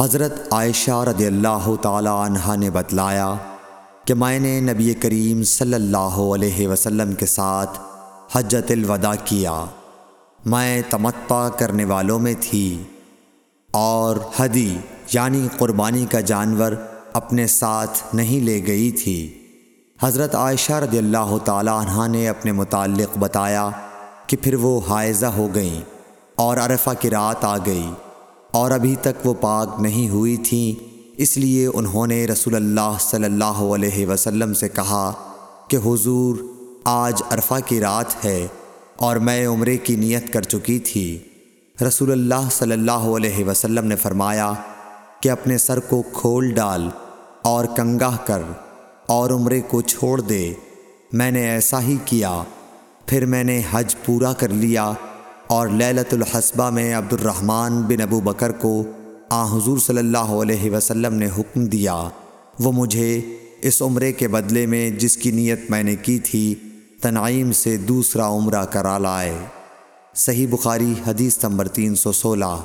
حضرت عائشہ رضی اللہ تعالی عنہ نے بتلایا کہ میں نے نبی کریم صلی اللہ علیہ وسلم کے ساتھ حجت الوداع کیا۔ میں تمتع کرنے والوں میں تھی اور حدی یعنی قربانی کا جانور اپنے ساتھ نہیں لے گئی تھی۔ حضرت عائشہ رضی اللہ تعالی عنہ نے اپنے متعلق بتایا کہ پھر وہ حائزہ ہو گئیں اور عرفہ کی رات آ گئی۔ اور ابھی تک وہ پاک نہیں ہوئی تھیں۔ اس لیے انہوں نے رسول اللہ صلی اللہ علیہ وسلم سے کہا کہ حضور، آج عرفہ کی رات ہے اور میں عمرے کی نیت کر چکی تھی۔ رسول اللہ صلی اللہ علیہ وسلم نے فرمایا کہ اپنے سر کو کھول ڈال اور کنگاہ کر اور عمرے کو چھوڑ دے۔ میں نے ایسا ہی کیا، پھر میں نے حج پورا کر لیا۔ اور لیلت الحسبہ میں عبد الرحمن بن ابو بکر کو آ حضور صلی اللہ علیہ وسلم نے حکم دیا۔ وہ مجھے اس عمرے کے بدلے میں جس کی نیت میں نے کی تھی، تنعیم سے دوسرا عمرہ کرا لائے۔ صحیح بخاری حدیث نمبر تین سو سولہ۔